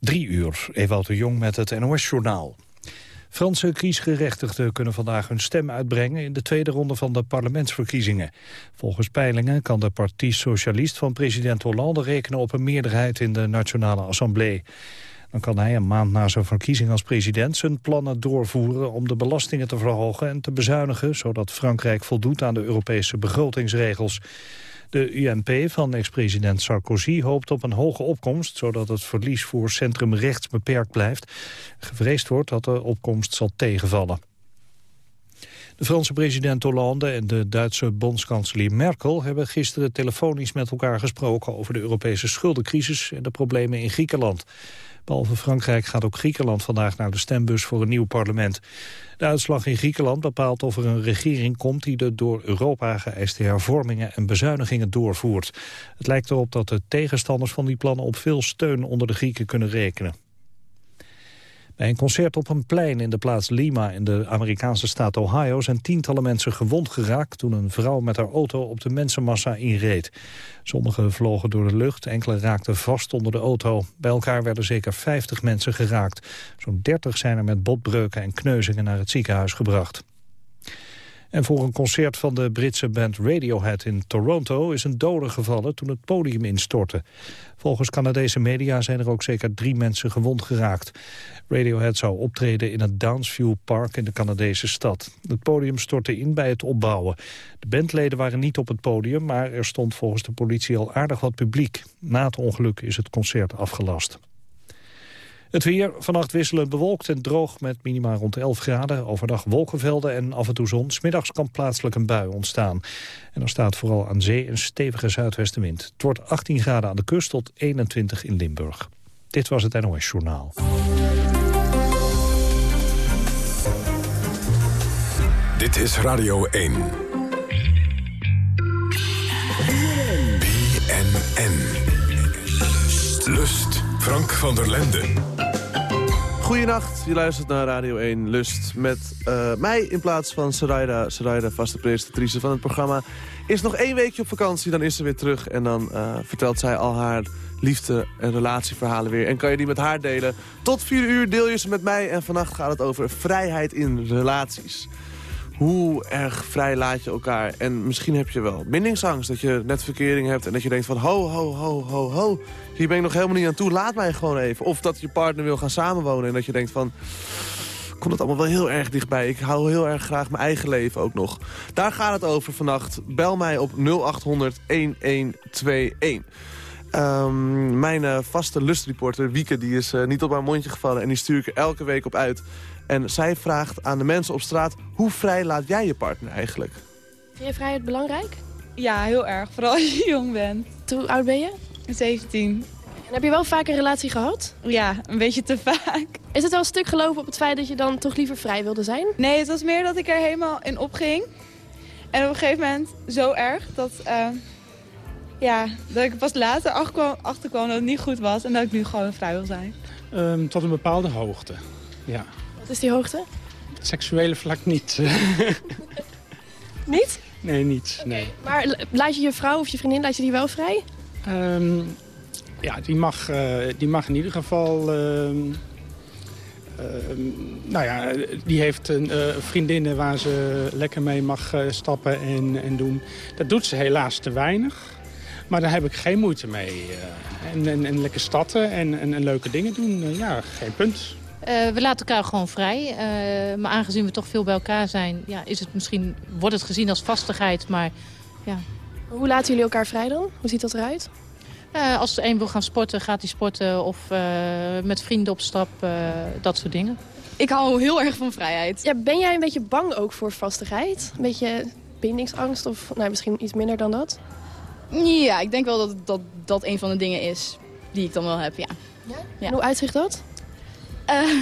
Drie uur, Ewout de Jong met het NOS-journaal. Franse kiesgerechtigden kunnen vandaag hun stem uitbrengen... in de tweede ronde van de parlementsverkiezingen. Volgens peilingen kan de Partie Socialist van president Hollande... rekenen op een meerderheid in de Nationale Assemblée. Dan kan hij een maand na zijn verkiezing als president... zijn plannen doorvoeren om de belastingen te verhogen en te bezuinigen... zodat Frankrijk voldoet aan de Europese begrotingsregels. De UMP van ex-president Sarkozy hoopt op een hoge opkomst... zodat het verlies voor centrumrechts beperkt blijft. Gevreesd wordt dat de opkomst zal tegenvallen. De Franse president Hollande en de Duitse bondskanselier Merkel... hebben gisteren telefonisch met elkaar gesproken... over de Europese schuldencrisis en de problemen in Griekenland. Behalve Frankrijk gaat ook Griekenland vandaag naar de stembus voor een nieuw parlement. De uitslag in Griekenland bepaalt of er een regering komt... die de door Europa geëiste hervormingen en bezuinigingen doorvoert. Het lijkt erop dat de tegenstanders van die plannen op veel steun onder de Grieken kunnen rekenen. Bij een concert op een plein in de plaats Lima in de Amerikaanse staat Ohio zijn tientallen mensen gewond geraakt toen een vrouw met haar auto op de mensenmassa inreed. Sommigen vlogen door de lucht, enkele raakten vast onder de auto. Bij elkaar werden zeker 50 mensen geraakt. Zo'n 30 zijn er met botbreuken en kneuzingen naar het ziekenhuis gebracht. En voor een concert van de Britse band Radiohead in Toronto is een dode gevallen toen het podium instortte. Volgens Canadese media zijn er ook zeker drie mensen gewond geraakt. Radiohead zou optreden in het Downsview Park in de Canadese stad. Het podium stortte in bij het opbouwen. De bandleden waren niet op het podium, maar er stond volgens de politie al aardig wat publiek. Na het ongeluk is het concert afgelast. Het weer vannacht wisselend bewolkt en droog met minima rond 11 graden. Overdag wolkenvelden en af en toe zon. Smiddags kan plaatselijk een bui ontstaan. En er staat vooral aan zee een stevige zuidwestenwind. Het wordt 18 graden aan de kust tot 21 in Limburg. Dit was het NOS Journaal. Dit is Radio 1. BNN. Lust. Frank van der Lenden. Goedenacht, je luistert naar Radio 1 Lust met uh, mij in plaats van Sarayda. Sarayda, vaste presentatrice van het programma. Is nog één weekje op vakantie, dan is ze weer terug. En dan uh, vertelt zij al haar liefde- en relatieverhalen weer. En kan je die met haar delen. Tot 4 uur deel je ze met mij. En vannacht gaat het over vrijheid in relaties. Hoe erg vrij laat je elkaar? En misschien heb je wel bindingsangst. Dat je net verkering hebt en dat je denkt van... ho, ho, ho, ho, ho. Hier ben ik nog helemaal niet aan toe. Laat mij gewoon even. Of dat je partner wil gaan samenwonen en dat je denkt van... Komt het allemaal wel heel erg dichtbij. Ik hou heel erg graag mijn eigen leven ook nog. Daar gaat het over vannacht. Bel mij op 0800 1121. Um, mijn uh, vaste lustreporter, Wieke, die is uh, niet op haar mondje gevallen... en die stuur ik er elke week op uit. En zij vraagt aan de mensen op straat... hoe vrij laat jij je partner eigenlijk? Vind je vrijheid belangrijk? Ja, heel erg. Vooral als je jong bent. Hoe oud ben je? 17. En heb je wel vaak een relatie gehad? Ja, een beetje te vaak. Is het wel een stuk gelopen op het feit dat je dan toch liever vrij wilde zijn? Nee, het was meer dat ik er helemaal in opging. En op een gegeven moment zo erg dat... Uh, ja, dat ik pas later achterkwam dat het niet goed was... en dat ik nu gewoon vrij wil zijn. Um, tot een bepaalde hoogte, ja. Wat is die hoogte? Het seksuele vlak niet. niet? Nee, niet. Nee. Maar laat je je vrouw of je vriendin, laat je die wel vrij? Um, ja, die mag, uh, die mag in ieder geval... Uh, nou ja, die heeft een uh, vriendinnen waar ze lekker mee mag stappen en, en doen. Dat doet ze helaas te weinig. Maar daar heb ik geen moeite mee. En, en, en, lekker statten en, en, en leuke dingen doen, ja, geen punt. Uh, we laten elkaar gewoon vrij. Uh, maar aangezien we toch veel bij elkaar zijn, ja, is het misschien, wordt het gezien als vastigheid. Maar, ja. Hoe laten jullie elkaar vrij dan? Hoe ziet dat eruit? Uh, als de een wil gaan sporten, gaat hij sporten. Of met vrienden op stap, dat soort dingen. Ik hou heel erg van vrijheid. Ja, ben jij een beetje bang ook voor vastigheid? Een beetje bindingsangst of nou, misschien iets minder dan dat? Ja, ik denk wel dat dat, dat een van de dingen is die ik dan wel heb, ja. ja? ja. hoe uitzicht dat? Uh,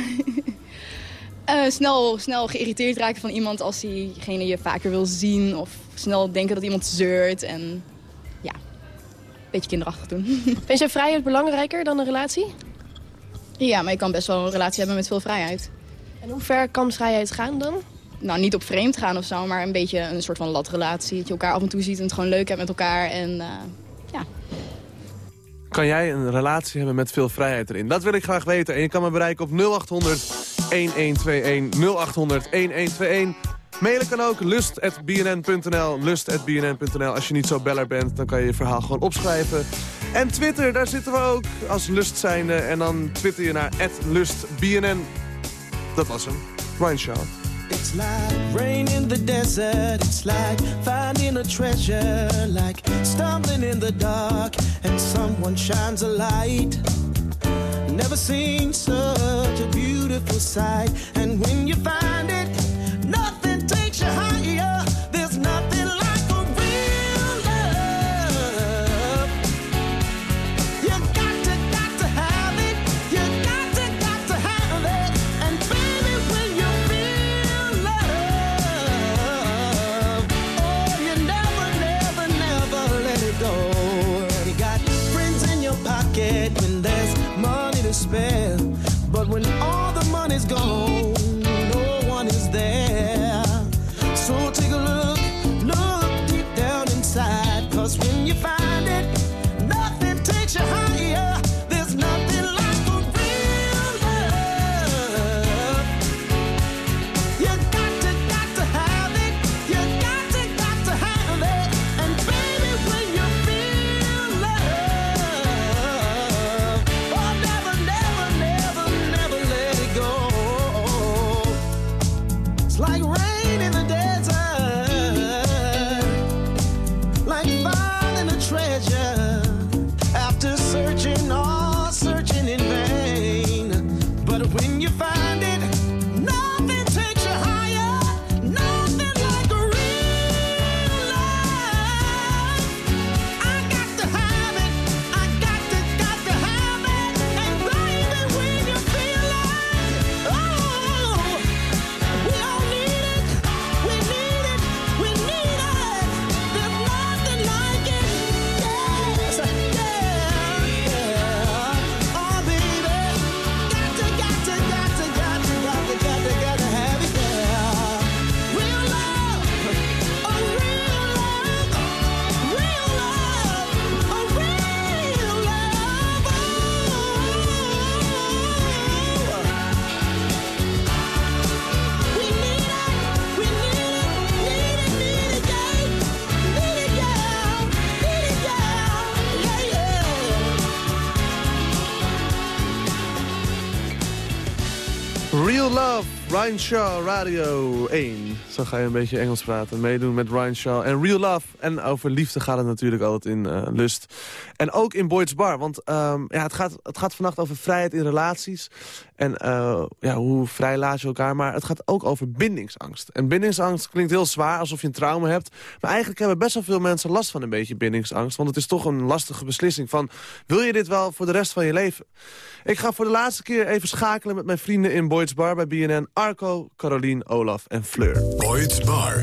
uh, snel, snel geïrriteerd raken van iemand als diegene je vaker wil zien. Of snel denken dat iemand zeurt. En ja, een beetje kinderachtig doen. Vind je vrijheid belangrijker dan een relatie? Ja, maar je kan best wel een relatie hebben met veel vrijheid. En hoe ver kan vrijheid gaan dan? Nou, niet op vreemd gaan of zo, maar een beetje een soort van latrelatie. Dat je elkaar af en toe ziet en het gewoon leuk hebt met elkaar. En uh, ja, kan jij een relatie hebben met veel vrijheid erin? Dat wil ik graag weten. En je kan me bereiken op 0800 1121 0800 1121. Mailen kan ook lust.bnn.nl. Lust.bnn.nl. Als je niet zo beller bent, dan kan je je verhaal gewoon opschrijven. En Twitter, daar zitten we ook als lust zijnde. En dan twitter je naar lustbnn. Dat was hem. Ryan. It's like rain in the desert. It's like finding a treasure. Like stumbling in the dark and someone shines a light. Never seen such a beautiful sight. And when you find it, Ryan Shaw, Radio 1. Zo ga je een beetje Engels praten. Meedoen met Ryan Shaw. En Real Love. En over liefde gaat het natuurlijk altijd in eh, lust. En ook in Boyd's Bar. Want ehm, ja, het, gaat, het gaat vannacht over vrijheid in relaties. En eh, ja, hoe vrij laat je elkaar. Maar het gaat ook over bindingsangst. En bindingsangst klinkt heel zwaar, alsof je een trauma hebt. Maar eigenlijk hebben best wel veel mensen last van een beetje bindingsangst. Want het is toch een lastige beslissing van... wil je dit wel voor de rest van je leven? Ik ga voor de laatste keer even schakelen met mijn vrienden in Boyd's Bar bij BNN. Arco, Carolien, Olaf en Fleur. Boyd's Bar.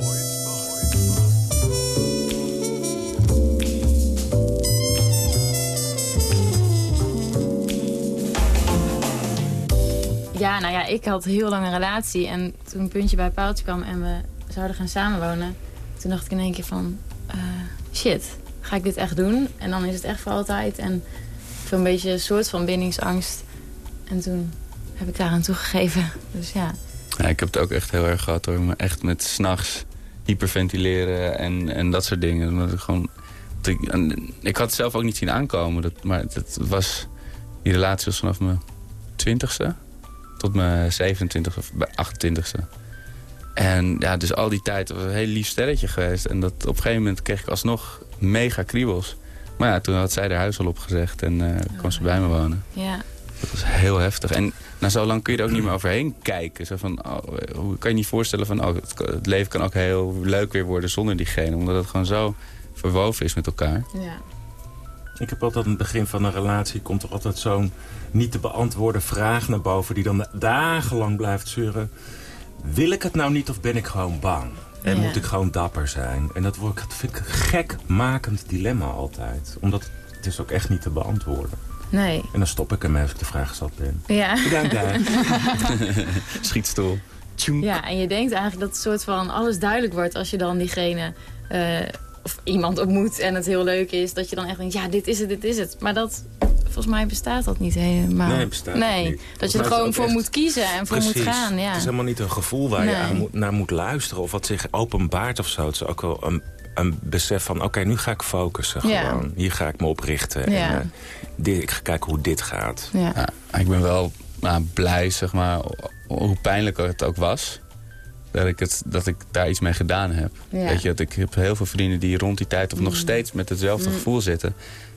Ja, nou ja, ik had heel lang een relatie. En toen Puntje bij Paaltje kwam en we zouden gaan samenwonen... toen dacht ik in één keer van... eh, shit, ga ik dit echt doen? En dan is het echt voor altijd. En zo'n beetje een soort van bindingsangst. En toen heb ik daaraan toegegeven. Dus ja, Ja, ik heb het ook echt heel erg gehad hoor. Maar echt met s'nachts hyperventileren en, en dat soort dingen. Ik dat Ik, ik had het zelf ook niet zien aankomen. Dat, maar het was... Die relatie was vanaf mijn twintigste tot mijn 27 of 28ste. En ja, dus al die tijd was een heel lief sterretje geweest. En dat, op een gegeven moment kreeg ik alsnog mega kriebels. Maar ja, toen had zij haar huis al opgezegd en eh, kwam ze bij me wonen. ja. Dat was heel heftig. En na zo lang kun je er ook niet meer overheen kijken. Zo van, oh, hoe kan je niet voorstellen van, oh, het, het leven kan ook heel leuk weer worden zonder diegene. Omdat het gewoon zo verwoven is met elkaar. ja. Ik heb altijd aan het begin van een relatie... komt er altijd zo'n niet te beantwoorden vraag naar boven... die dan dagenlang blijft zeuren. Wil ik het nou niet of ben ik gewoon bang? En Ja. moet ik gewoon dapper zijn? En dat, wordt, dat vind ik een gekmakend dilemma altijd. Omdat het is ook echt niet te beantwoorden. Nee. En dan stop ik ermee als ik de vraag zat ben. Ja. Bedankt, daar. Schietstoel. Tjoenk. Ja, en je denkt eigenlijk dat het soort van alles duidelijk wordt als je dan diegene eh, of iemand ontmoet en het heel leuk is. Dat je dan echt denkt, ja, dit is het, dit is het. Maar dat volgens mij bestaat dat niet helemaal. Nee, bestaat Nee, niet. dat je er gewoon voor echt- moet kiezen en voor moet gaan. Ja. Het is helemaal niet een gevoel waar je aan moet, naar moet luisteren... of wat zich openbaart of zo. Het is ook wel een, een besef van... oké, nu ga ik focussen Ja. gewoon. Hier ga ik me op richten. Ja. En, eh, dit, ik ga kijken hoe dit gaat. Ja. Ja, ik ben wel nou, blij, zeg maar, hoe pijnlijk het ook was. Dat ik, het, dat ik daar iets mee gedaan heb. Ja. Weet je, dat ik heb heel veel vrienden die rond die tijd of nog steeds met hetzelfde Mm. gevoel zitten.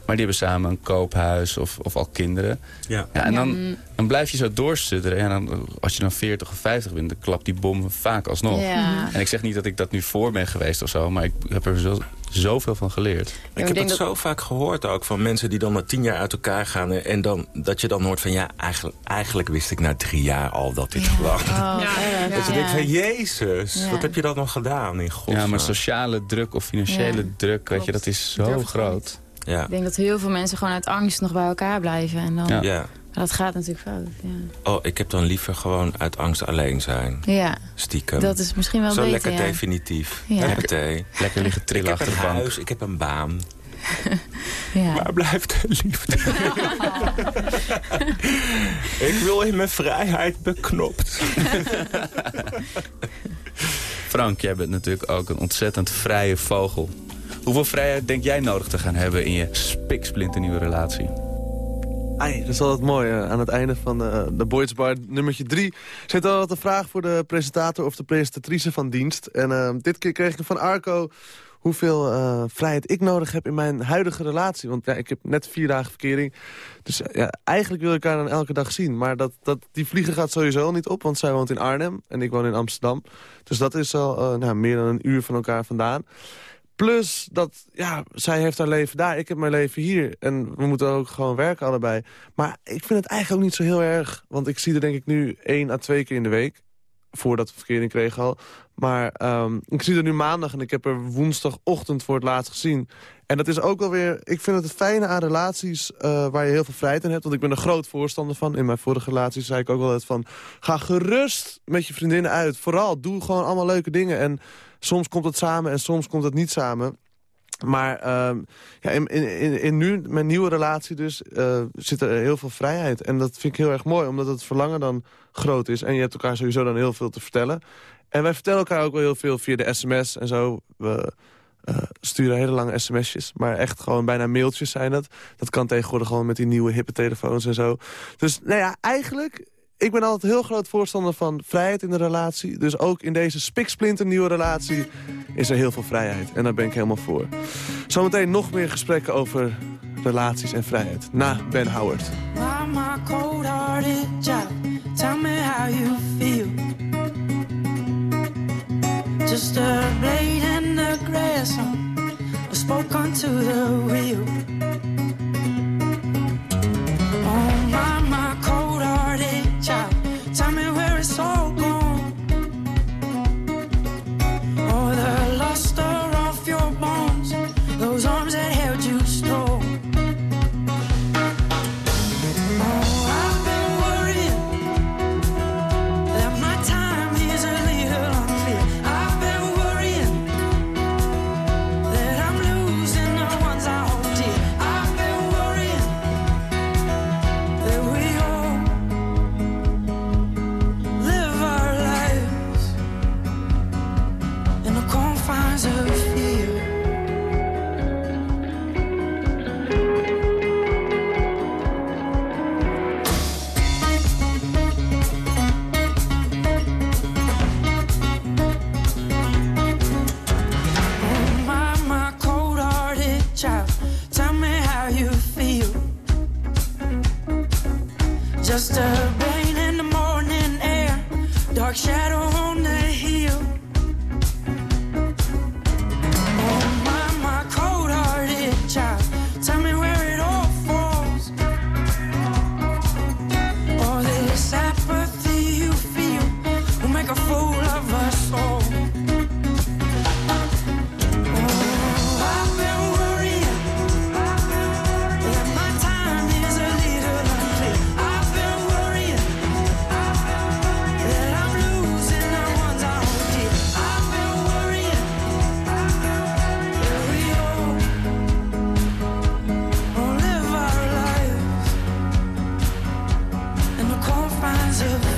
Maar die hebben samen een koophuis of, of al kinderen. Ja. Ja, en dan, mm. dan blijf je zo doorstudderen. En dan, als je dan 40 of 50 bent, dan klapt die bom vaak alsnog. Ja. En ik zeg niet dat ik dat nu voor ben geweest of zo, maar ik heb er zo, zoveel van geleerd. Ik ik heb het dat- zo vaak gehoord ook van mensen die dan na tien jaar uit elkaar gaan... en dan, dat je dan hoort van ja, eigenlijk, eigenlijk wist ik na drie jaar al dat dit kwam. Oh. Dat je Ja. denkt van jezus, Ja. wat heb je dan nog gedaan in godsnaam? Ja, maar sociale druk of financiële Ja, druk, weet je, dat is zo groot. Ja. Ik denk dat heel veel mensen gewoon uit angst nog bij elkaar blijven. En dan, Ja. Dat gaat natuurlijk fout. Ja, Oh, ik heb dan liever gewoon uit angst alleen zijn. ja Stiekem. dat is misschien wel Zo beter. lekker ja. definitief. Ja. Huppatee. Lekker liggen trillen achter de bank. huis, ik heb een baan. Ja. Waar blijft de liefde? ik wil in mijn vrijheid beknopt. Frank, jij bent natuurlijk ook een ontzettend vrije vogel. Hoeveel vrijheid denk jij nodig te gaan hebben in je spiksplinternieuwe relatie? Dat is altijd mooi. eh, aan het einde van de, de Boys Bar nummertje 3 zit altijd een vraag voor de presentator of de presentatrice van dienst. En eh, dit keer kreeg ik van Arco hoeveel eh, vrijheid ik nodig heb in mijn huidige relatie. Want ja, ik heb net vier dagen verkering. Dus eh, ja, eigenlijk wil ik haar dan elke dag zien. Maar dat, dat, die vliegen gaat sowieso niet op, want zij woont in Arnhem en ik woon in Amsterdam. Dus dat is al eh, nou, meer dan een uur van elkaar vandaan. Plus dat, ja, zij heeft haar leven daar, ik heb mijn leven hier. En we moeten ook gewoon werken allebei. Maar ik vind het eigenlijk ook niet zo heel erg. Want ik zie er denk ik nu één à twee keer in de week. Voordat we verkering kregen al. Maar ehm, ik zie er nu maandag en ik heb er woensdagochtend voor het laatst gezien. En dat is ook alweer, ik vind het het fijne aan relaties eh, waar je heel veel vrijheid in hebt. Want ik ben er groot voorstander van. In mijn vorige relaties zei ik ook altijd van... ga gerust met je vriendinnen uit. Vooral, doe gewoon allemaal leuke dingen. En soms komt het samen en soms komt het niet samen. Maar ehm, ja, in, in, in, nu, mijn nieuwe relatie dus, eh, zit er heel veel vrijheid. En dat vind ik heel erg mooi, omdat het verlangen dan groot is. En je hebt elkaar sowieso dan heel veel te vertellen. En wij vertellen elkaar ook wel heel veel via de sms en zo. We eh, sturen hele lange sms'jes, maar echt gewoon bijna mailtjes zijn dat. Dat kan tegenwoordig gewoon met die nieuwe hippe telefoons en zo. Dus nou ja, eigenlijk... Ik ben altijd heel groot voorstander van vrijheid in de relatie. Dus ook in deze spiksplinter nieuwe relatie is er heel veel vrijheid. En daar ben ik helemaal voor. Zometeen nog meer gesprekken over relaties en vrijheid. Na Ben Howard. Just a in the grass, I spoke the. Of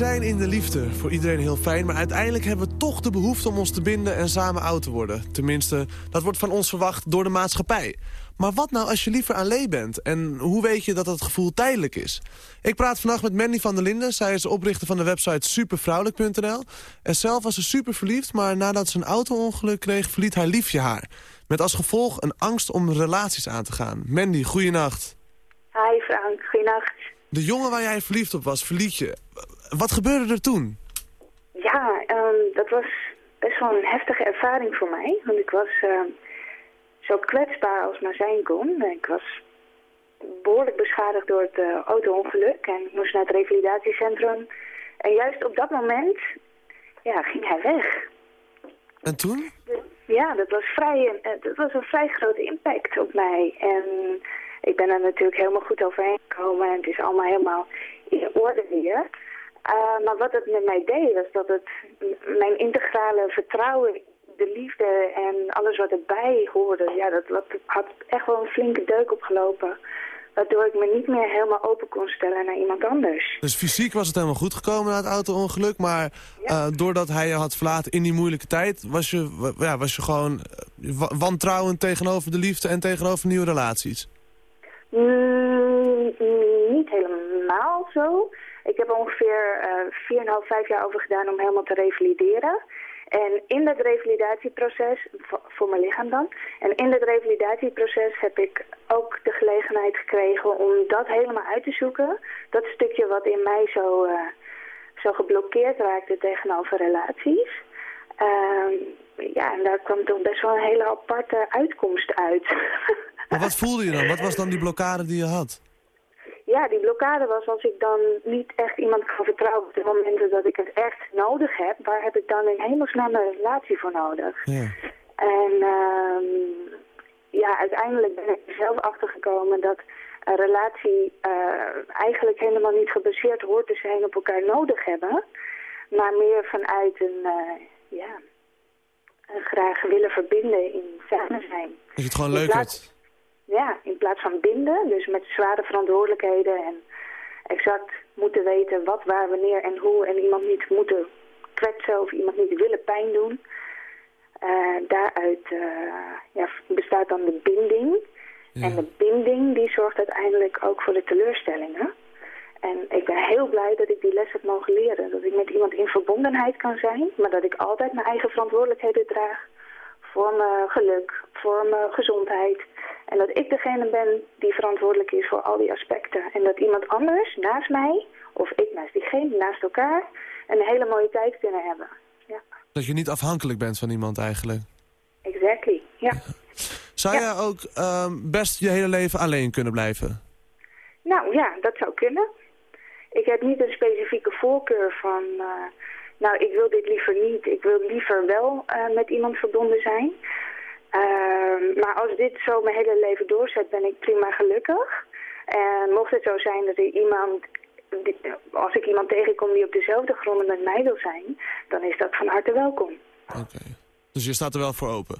zijn in de liefde, voor iedereen heel fijn... maar uiteindelijk hebben we toch de behoefte om ons te binden en samen oud te worden. Tenminste, dat wordt van ons verwacht door de maatschappij. Maar wat nou als je liever alleen bent? En hoe weet je dat dat gevoel tijdelijk is? Ik praat vannacht met Mandy van der Linden. Zij is de oprichter van de website supervrouwelijk.nl. En zelf was ze super verliefd, maar nadat ze een auto-ongeluk kreeg... verliet haar liefje haar. Met als gevolg een angst om relaties aan te gaan. Mandy, goeienacht. Hi Frank, goeienacht. De jongen waar jij verliefd op was, verliet je. Wat gebeurde er toen? Ja, ehm, dat was best wel een heftige ervaring voor mij. Want ik was ehm, zo kwetsbaar als maar zijn kon. Ik was behoorlijk beschadigd door het eh, auto-ongeluk en ik moest naar het revalidatiecentrum. En juist op dat moment ja, ging hij weg. En toen? Ja, dat was, vrij, eh, dat was een vrij grote impact op mij. En ik ben er natuurlijk helemaal goed overheen gekomen en het is allemaal helemaal in orde weer. Uh, maar wat het met mij deed, was dat het mijn integrale vertrouwen, de liefde en alles wat erbij hoorde, ja, dat, dat had echt wel een flinke deuk opgelopen. Waardoor ik me niet meer helemaal open kon stellen naar iemand anders. Dus fysiek was het helemaal goed gekomen na het auto-ongeluk. Maar eh, doordat hij je had verlaten in die moeilijke tijd... was je, ja, was je gewoon eh, wa- wantrouwend tegenover de liefde en tegenover nieuwe relaties. Mm, niet helemaal zo. Ik heb er ongeveer eh 4,5, 5 jaar over gedaan om helemaal te revalideren. En in dat revalidatieproces, voor- voor mijn lichaam dan, en in dat revalidatieproces heb ik ook de gelegenheid gekregen om dat helemaal uit te zoeken. Dat stukje wat in mij zo, eh, zo geblokkeerd raakte tegenover relaties. Ehm, ja, en daar kwam toch best wel een hele aparte uitkomst uit. Maar wat voelde je dan? Wat was dan die blokkade die je had? Ja, die blokkade was als ik dan niet echt iemand kan vertrouwen op de momenten dat ik het echt nodig heb. Waar heb ik dan in hemelsnaam een relatie voor nodig? Ja. En ehm, ja, uiteindelijk ben ik er zelf achtergekomen dat een relatie eh, eigenlijk helemaal niet gebaseerd hoort te zijn op elkaar nodig hebben. Maar meer vanuit een, eh, ja, een graag willen verbinden in samen zijn. Dat je het gewoon In leuk had. Ja, in plaats van binden, dus met zware verantwoordelijkheden en exact moeten weten wat, waar, wanneer en hoe en iemand niet moeten kwetsen of iemand niet willen pijn doen. Eh, daaruit eh, ja, bestaat dan de binding. En de binding die zorgt uiteindelijk ook voor de teleurstellingen. En ik ben heel blij dat ik die les heb mogen leren. Dat ik met iemand in verbondenheid kan zijn, maar dat ik altijd mijn eigen verantwoordelijkheden draag voor mijn geluk, voor mijn gezondheid. En dat ik degene ben die verantwoordelijk is voor al die aspecten. En dat iemand anders naast mij, of ik naast diegene, naast elkaar, een hele mooie tijd kunnen hebben. Ja, Dat je niet afhankelijk bent van iemand eigenlijk. exactly. Ja. Zou jij ook ehm, best je hele leven alleen kunnen blijven? Nou ja, dat zou kunnen. Ik heb niet een specifieke voorkeur van, eh, nou ik wil dit liever niet, ik wil liever wel eh, met iemand verbonden zijn. Ehm, maar als dit zo mijn hele leven doorzet, ben ik prima gelukkig. En mocht het zo zijn dat er iemand, die- als ik iemand tegenkom die op dezelfde gronden met mij wil zijn, dan is dat van harte welkom. Dus je staat er wel voor open?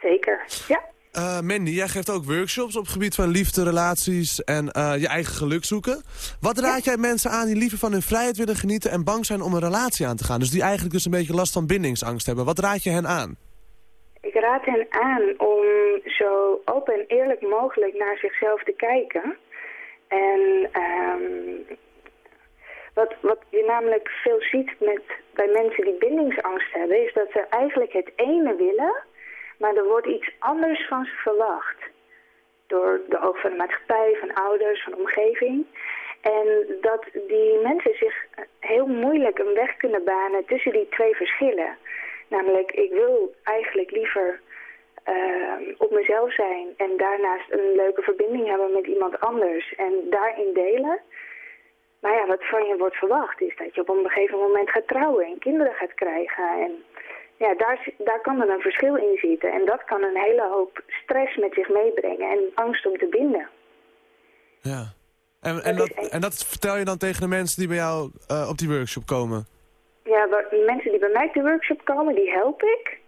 Zeker, ja. Eh, Mandy, jij geeft ook workshops op het gebied van liefde, relaties en eh, je eigen geluk zoeken. Wat raad jij mensen aan die liever van hun vrijheid willen genieten en bang zijn om een relatie aan te gaan? Dus die eigenlijk dus een beetje last van bindingsangst hebben. Wat raad je hen aan? Ik raad hen aan om zo open en eerlijk mogelijk naar zichzelf te kijken. En ehm, wat, wat je namelijk veel ziet met, bij mensen die bindingsangst hebben... is dat ze eigenlijk het ene willen, maar er wordt iets anders van ze verwacht. Door de ogen van de maatschappij, van ouders, van de omgeving. En dat die mensen zich heel moeilijk een weg kunnen banen tussen die twee verschillen. Namelijk, ik wil eigenlijk liever ehm, op mezelf zijn en daarnaast een leuke verbinding hebben met iemand anders en daarin delen. Maar ja, wat van je wordt verwacht is dat je op een gegeven moment gaat trouwen en kinderen gaat krijgen. En ja, daar, daar kan dan een verschil in zitten. En dat kan een hele hoop stress met zich meebrengen en angst om te binden. Ja. En, en, dat, en dat vertel je dan tegen de mensen die bij jou eh, op die workshop komen? Ja, die mensen die bij mij op de workshop komen, die help ik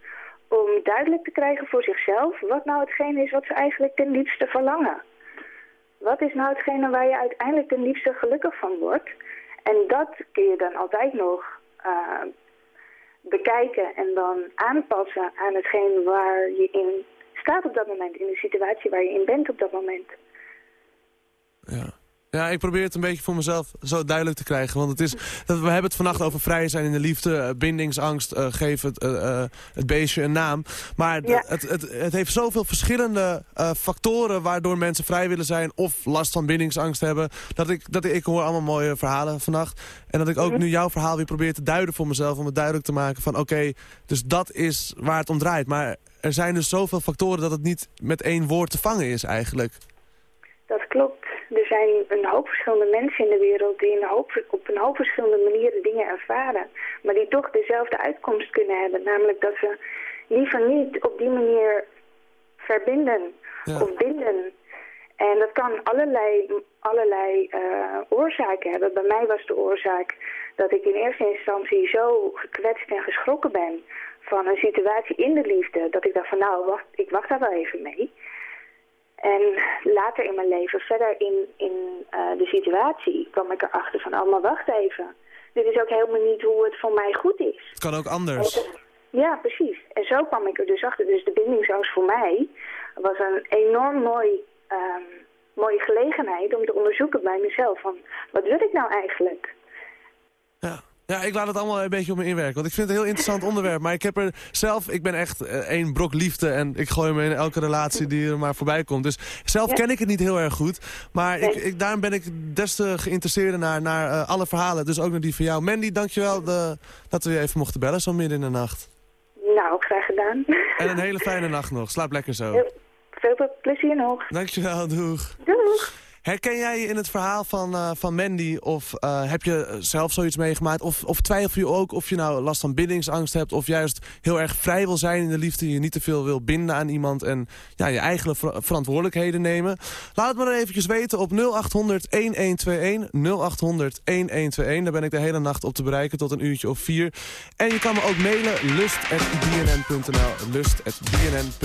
om duidelijk te krijgen voor zichzelf wat nou hetgene is wat ze eigenlijk ten liefste verlangen. Wat is nou hetgene waar je uiteindelijk ten liefste gelukkig van wordt? En dat kun je dan altijd nog eh, bekijken en dan aanpassen aan hetgeen waar je in staat op dat moment, in de situatie waar je in bent op dat moment. Ja, ik probeer het een beetje voor mezelf zo duidelijk te krijgen. Want het is, dat, we hebben het vannacht over vrij zijn in de liefde, eh, bindingsangst, eh, geef het, eh, het beestje een naam. Maar Ja. het, het, het heeft zoveel verschillende factoren waardoor mensen vrij willen zijn of last van bindingsangst hebben. Dat ik, dat ik, ik hoor allemaal mooie verhalen vannacht. En dat ik ook nu jouw verhaal weer probeer te duiden voor mezelf. Om het duidelijk te maken van oké, dus dat is waar het om draait. Maar er zijn dus zoveel factoren dat het niet met één woord te vangen is eigenlijk. Dat klopt. Er zijn een hoop verschillende mensen in de wereld die een hoop, op een hoop verschillende manieren dingen ervaren. Maar die toch dezelfde uitkomst kunnen hebben. Namelijk dat ze liever niet op die manier verbinden of binden. En dat kan allerlei, allerlei eh, oorzaken hebben. Bij mij was de oorzaak dat ik in eerste instantie zo gekwetst en geschrokken ben van een situatie in de liefde. Dat ik dacht van nou, wacht, ik wacht daar wel even mee. En later in mijn leven, verder in, in eh, de situatie, kwam ik erachter van, oh maar wacht even. Dit is ook helemaal niet hoe het voor mij goed is. Het kan ook anders. Ja, precies. En zo kwam ik er dus achter. Dus de bindingsangst voor mij was een enorm mooi, ehm, mooie gelegenheid om te onderzoeken bij mezelf. Van, wat wil ik nou eigenlijk? Ja, ik laat het allemaal een beetje op me inwerken. Want ik vind het een heel interessant onderwerp. Maar ik heb er zelf, ik ben echt eh, één brok liefde. En ik gooi me in elke relatie die er maar voorbij komt. Dus zelf Ja. ken ik het niet heel erg goed. Maar ik, ik, daarom ben ik des te geïnteresseerd naar, naar eh, alle verhalen. Dus ook naar die van jou. Mandy, dankjewel de, dat we je even mochten bellen zo midden in de nacht. Nou, graag gedaan. En een hele fijne nacht nog. Slaap lekker zo. Heel veel plezier nog. Dankjewel, doeg. Doeg. Herken jij je in het verhaal van, eh, van Mandy? Of eh, heb je zelf zoiets meegemaakt? Of, of twijfel je ook of je nou last van bindingsangst hebt... of juist heel erg vrij wil zijn in de liefde... je niet te veel wil binden aan iemand... en ja, je eigen ver- verantwoordelijkheden nemen? Laat het me dan eventjes weten op 0800-1121. 0800-1121, daar ben ik de hele nacht op te bereiken tot een uurtje of vier. En je kan me ook mailen lust.bnn.nl lust.bnn.nl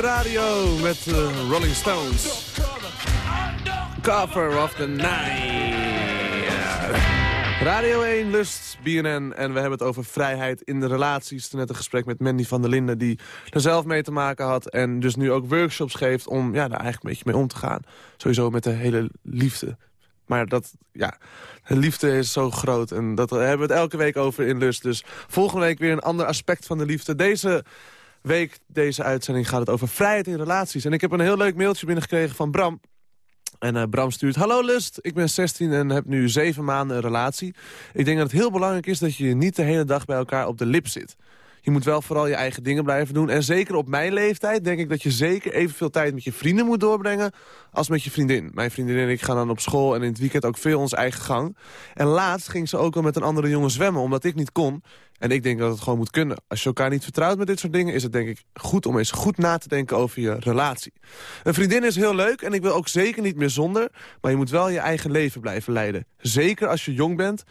radio met eh, Rolling Stones. Cover of the night. Radio 1, Lust, BNN. En we hebben het over vrijheid in de relaties. Net een gesprek met Mandy van der Linden die er zelf mee te maken had. En dus nu ook workshops geeft om ja, daar eigenlijk een beetje mee om te gaan. Sowieso met de hele liefde. Maar dat, ja, de liefde is zo groot. En dat hebben we het elke week over in Lust. Dus volgende week weer een ander aspect van de liefde. Deze week, deze uitzending, gaat het over vrijheid in relaties. En ik heb een heel leuk mailtje binnengekregen van Bram. En eh, Bram stuurt, hallo Lust, ik ben 16 en heb nu 7 maanden een relatie. Ik denk dat het heel belangrijk is dat je niet de hele dag bij elkaar op de lip zit. Je moet wel vooral je eigen dingen blijven doen. En zeker op mijn leeftijd denk ik dat je zeker evenveel tijd met je vrienden moet doorbrengen als met je vriendin. Mijn vriendin en ik gaan dan op school en in het weekend ook veel ons eigen gang. En laatst ging ze ook al met een andere jongen zwemmen, omdat ik niet kon. En ik denk dat het gewoon moet kunnen. Als je elkaar niet vertrouwt met dit soort dingen... is het denk ik goed om eens goed na te denken over je relatie. Een vriendin is heel leuk en ik wil ook zeker niet meer zonder... maar je moet wel je eigen leven blijven leiden. Zeker als je jong bent.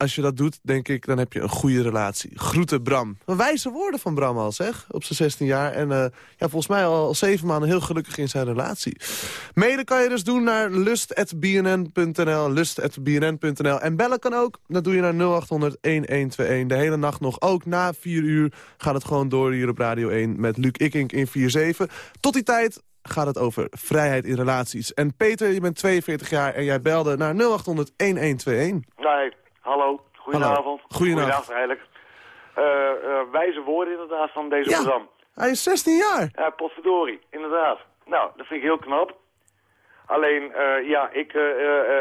Als je dat doet, denk ik, dan heb je een goede relatie. Groeten Bram. Wijze woorden van Bram al, zeg. Op zijn 16 jaar. En eh, ja, volgens mij al, zeven maanden heel gelukkig in zijn relatie. Mede kan je dus doen naar lust.bnn.nl. Lust.bnn.nl. En bellen kan ook. Dat doe je naar 0800-1121. De hele nacht nog. Ook na 4 uur gaat het gewoon door hier op Radio 1 met Luc Ikink in 4-7. Tot die tijd gaat het over vrijheid in relaties. En Peter, je bent 42 jaar en jij belde naar 0800-1121. Nee, hallo. Goedenavond. Hallo. Goedenavond. Goedenavond eigenlijk. Eh, eh, wijze woorden inderdaad van deze Ja. Hij is 16 jaar. Ja, potverdorie, inderdaad. Nou, dat vind ik heel knap. Alleen, eh, ja, ik,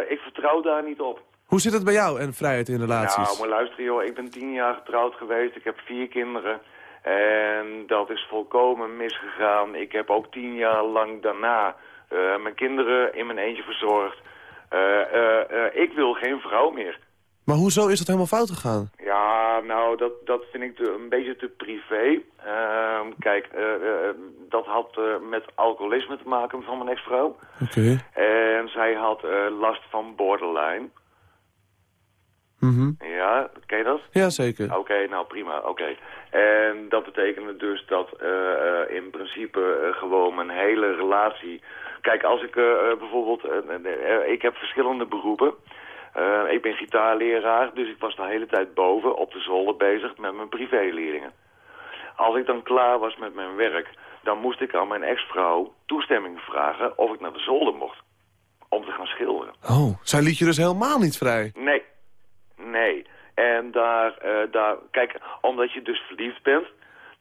ik vertrouw daar niet op. Hoe zit het bij jou en vrijheid in relaties? Nou, maar luister joh, ik ben tien jaar getrouwd geweest. Ik heb vier kinderen. En dat is volkomen misgegaan. Ik heb ook tien jaar lang daarna mijn kinderen in mijn eentje verzorgd. Ik wil geen vrouw meer. Maar hoezo is het helemaal fout gegaan? Ja, nou, dat, dat vind ik te- een beetje te privé. Ehm, kijk, eh, eh, dat had eh, met alcoholisme te maken van mijn ex-vrouw. Oké. En zij had last van borderline. Mhm. Ja, ken je dat? Ja, zeker. Oké, nou prima, oké. En dat betekende dus dat in principe gewoon mijn hele relatie... Kijk, als ik bijvoorbeeld... ik heb verschillende beroepen. Eh, ik ben gitaarleraar, dus ik was de hele tijd boven op de zolder bezig met mijn privéleerlingen. Als ik dan klaar was met mijn werk, dan moest ik aan mijn ex-vrouw toestemming vragen of ik naar de zolder mocht. om te gaan schilderen. Oh, zij liet je dus helemaal niet vrij. Nee, nee. En daar, eh, daar, kijk, omdat je dus verliefd bent,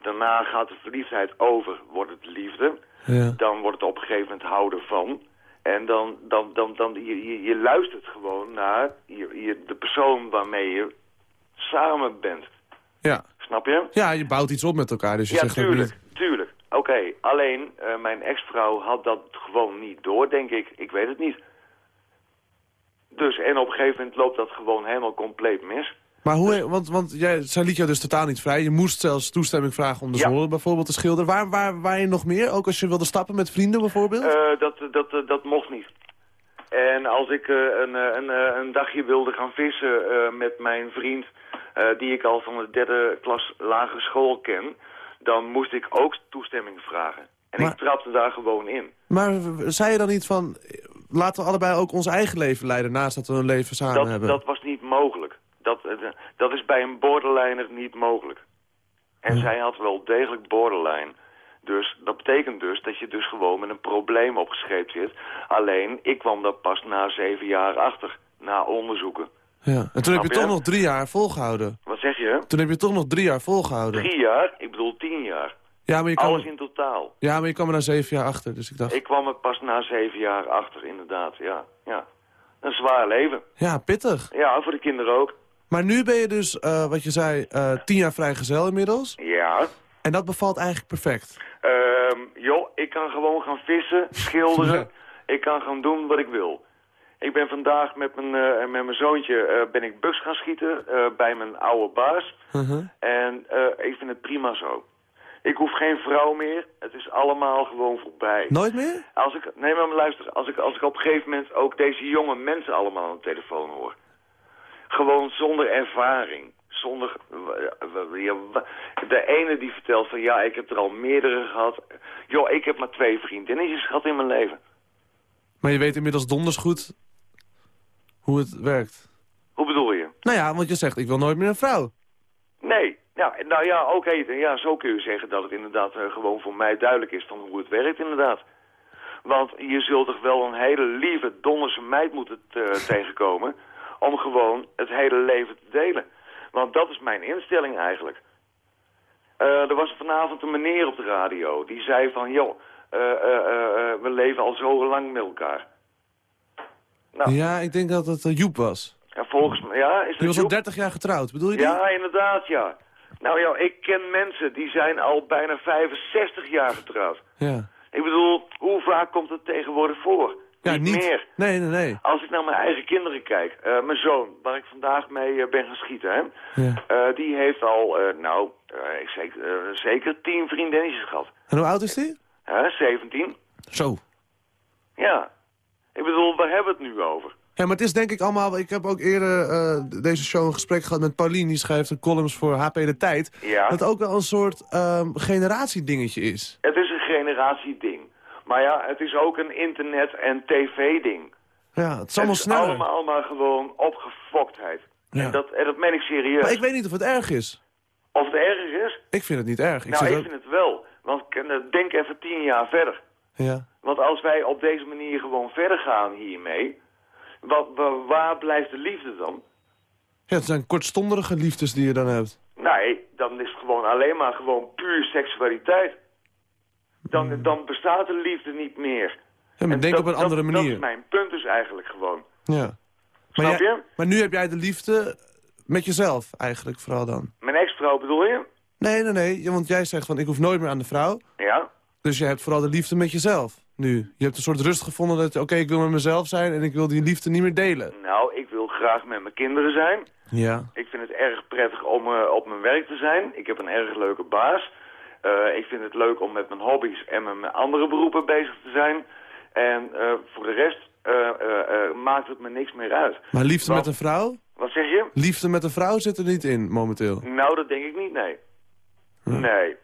daarna gaat de verliefdheid over, wordt het liefde. Ja. Dan wordt het op een gegeven moment houden van. En dan, dan, dan, dan je, je, je luistert gewoon naar je, je, de persoon waarmee je samen bent. Ja. Snap je? Ja, je bouwt iets op met elkaar, dus je ja, zegt tuurlijk, niet... tuurlijk. Oké, alleen eh, mijn ex-vrouw had dat gewoon niet door, denk ik. Ik weet het niet. Dus, en op een gegeven moment loopt dat gewoon helemaal compleet mis. Maar hoe, want, want jij, zij liet jou dus totaal niet vrij. Je moest zelfs toestemming vragen om de zolder bijvoorbeeld te schilderen. Waar, waar, waar je nog meer? Ook als je wilde stappen met vrienden bijvoorbeeld? Eh, dat, dat, dat, dat mocht niet. En als ik eh, een, eh, een, eh, een dagje wilde gaan vissen eh, met mijn vriend... eh, die ik al van de derde klas lagere school ken... dan moest ik ook toestemming vragen. En Maar- ik trapte daar gewoon in. Maar zei je dan niet van... Laten we allebei ook ons eigen leven leiden... naast dat we een leven samen Dat, hebben? dat was niet mogelijk. Dat, eh, dat is bij een borderliner niet mogelijk. En zij had wel degelijk borderline. Dus dat betekent dus dat je dus gewoon met een probleem opgescheept zit. Alleen, ik kwam daar pas na zeven jaar achter. Na onderzoeken. Ja. En toen heb je toch nog drie jaar volgehouden. Wat zeg je? Toen heb je toch nog drie jaar volgehouden. Drie jaar? Ik bedoel tien jaar. Ja, maar je Alles in totaal. ja, maar je kwam er na zeven jaar achter. Dus ik dacht, Ik kwam er pas na zeven jaar achter, inderdaad. Ja, ja. Een zwaar leven. ja, pittig. Ja, voor de kinderen ook. Maar nu ben je dus, eh, wat je zei, eh, tien jaar vrijgezel inmiddels. Ja. En dat bevalt eigenlijk perfect. Ehm, joh, ik kan gewoon gaan vissen, schilderen. Ik kan gaan doen wat ik wil. Ik ben vandaag met mijn, eh, met mijn zoontje eh, ben ik bugs gaan schieten bij mijn oude baas. Uh-huh. En ik vind het prima zo. Ik hoef geen vrouw meer. Het is allemaal gewoon voorbij. Nooit meer? Als ik, nee, maar luister. Als ik, als ik op een gegeven moment ook deze jonge mensen allemaal aan de telefoon hoor. Gewoon zonder ervaring. Zonder... ja, De ene die vertelt van ja, ik heb er al meerdere gehad. Joh, ik heb maar twee vriendinnetjes gehad in mijn leven. Maar je weet inmiddels donders goed hoe het werkt. Hoe bedoel je? Nou ja, want je zegt, ik wil nooit meer een vrouw. Nee. Ja, nou ja, oké. ja, zo kun je zeggen dat het inderdaad eh, gewoon voor mij duidelijk is van hoe het werkt inderdaad. Want je zult toch wel een hele lieve, donderse meid moeten eh, tegenkomen... om gewoon het hele leven te delen. Want dat is mijn instelling eigenlijk. Eh, er was vanavond een meneer op de radio die zei van... joh, eh, eh, we leven al zo lang met elkaar. Nou. Ja, ik denk dat het Joep was. En volgens mij, ja, is Die was al 30 jaar getrouwd, bedoel je die? Ja, inderdaad, ja. Nou ja, ik ken mensen die zijn al bijna 65 jaar getrouwd. Ja. Ik bedoel, hoe vaak komt het tegenwoordig voor? Ja, niet, niet. meer. Nee, nee, nee. Als ik naar mijn eigen kinderen kijk, eh, mijn zoon, waar ik vandaag mee eh, ben gaan schieten, hè, Ja. eh, die heeft al, nou, ik zeker, eh, zeker 10 vriendinnetjes gehad. En hoe oud is die? Hè, 17. Zo. Ja. Ik bedoel, waar hebben we het nu over? Ja, maar het is denk ik allemaal... Ik heb ook eerder deze show een gesprek gehad met Paulien. Die schrijft de columns voor HP De Tijd. Ja. Dat ook wel een soort ehm, generatiedingetje is. Het is een generatieding. Maar ja, het is ook een internet- en tv-ding. Ja, het is allemaal het sneller. is allemaal maar gewoon opgefoktheid. Ja. En, dat, en dat meen ik serieus. Maar ik weet niet of het erg is. Of het erg is? Ik vind het niet erg. Ik nou, ik ook- vind het wel. Want eh, denk even tien jaar verder. Ja. Want als wij op deze manier gewoon verder gaan hiermee... Wat, wa- waar blijft de liefde dan? ja, het zijn kortstondige liefdes die je dan hebt. Nee, dan is het gewoon alleen maar gewoon puur seksualiteit. Dan, dan bestaat de liefde niet meer. Hmm. Ja, maar En denk dat- op een dat- andere Dat manier. is mijn punt dus eigenlijk gewoon. Ja. Maar, Snap jij- je? maar nu heb jij de liefde met jezelf eigenlijk vooral dan. Mijn ex-vrouw bedoel je? Nee, nee, nee. Want jij zegt van ik hoef nooit meer aan de vrouw. Ja. Dus je hebt vooral de liefde met jezelf nu. Je hebt een soort rust gevonden dat oké, ik wil met mezelf zijn en ik wil die liefde niet meer delen. Nou, ik wil graag met mijn kinderen zijn. Ja. Ik vind het erg prettig om eh, op mijn werk te zijn. Ik heb een erg leuke baas. Eh, ik vind het leuk om met mijn hobby's en met mijn andere beroepen bezig te zijn. En eh, voor de rest eh, maakt het me niks meer uit. Maar liefde Want- met een vrouw? Wat zeg je? Liefde met een vrouw zit er niet in momenteel. Nou, dat denk ik niet, nee. Nee.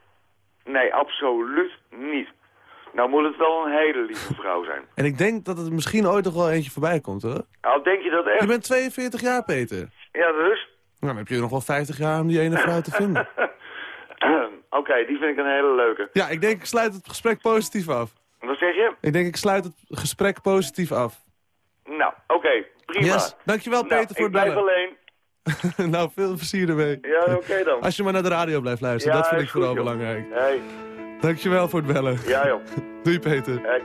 Nee, absoluut niet. Nou moet het wel een hele lieve vrouw zijn. En ik denk dat het misschien ooit nog wel eentje voorbij komt hoor. Nou, denk je dat echt? Je bent 42 jaar, Peter. Ja, dus? Nou, dan heb je nog wel 50 jaar om die ene vrouw te vinden. Oké, die vind ik een hele leuke. Ja, ik denk ik sluit het gesprek positief af. Wat zeg je? Ik denk ik sluit het gesprek positief af. Oké, prima. Yes. Dankjewel Nou, Peter voor ik het blijf bellen. alleen. nou, veel plezier ermee. Ja, oké dan. Als je maar naar de radio blijft luisteren, Ja, dat vind ik vooral joh. belangrijk. Hey. Dankjewel voor het bellen. Ja, joh. Doei Peter. Hey.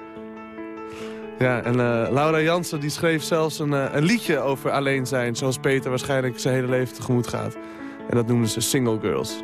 Ja, en eh, Laura Jansen die schreef zelfs een, eh, een liedje over alleen zijn... zoals Peter waarschijnlijk zijn hele leven tegemoet gaat. En dat noemden ze Single Girls.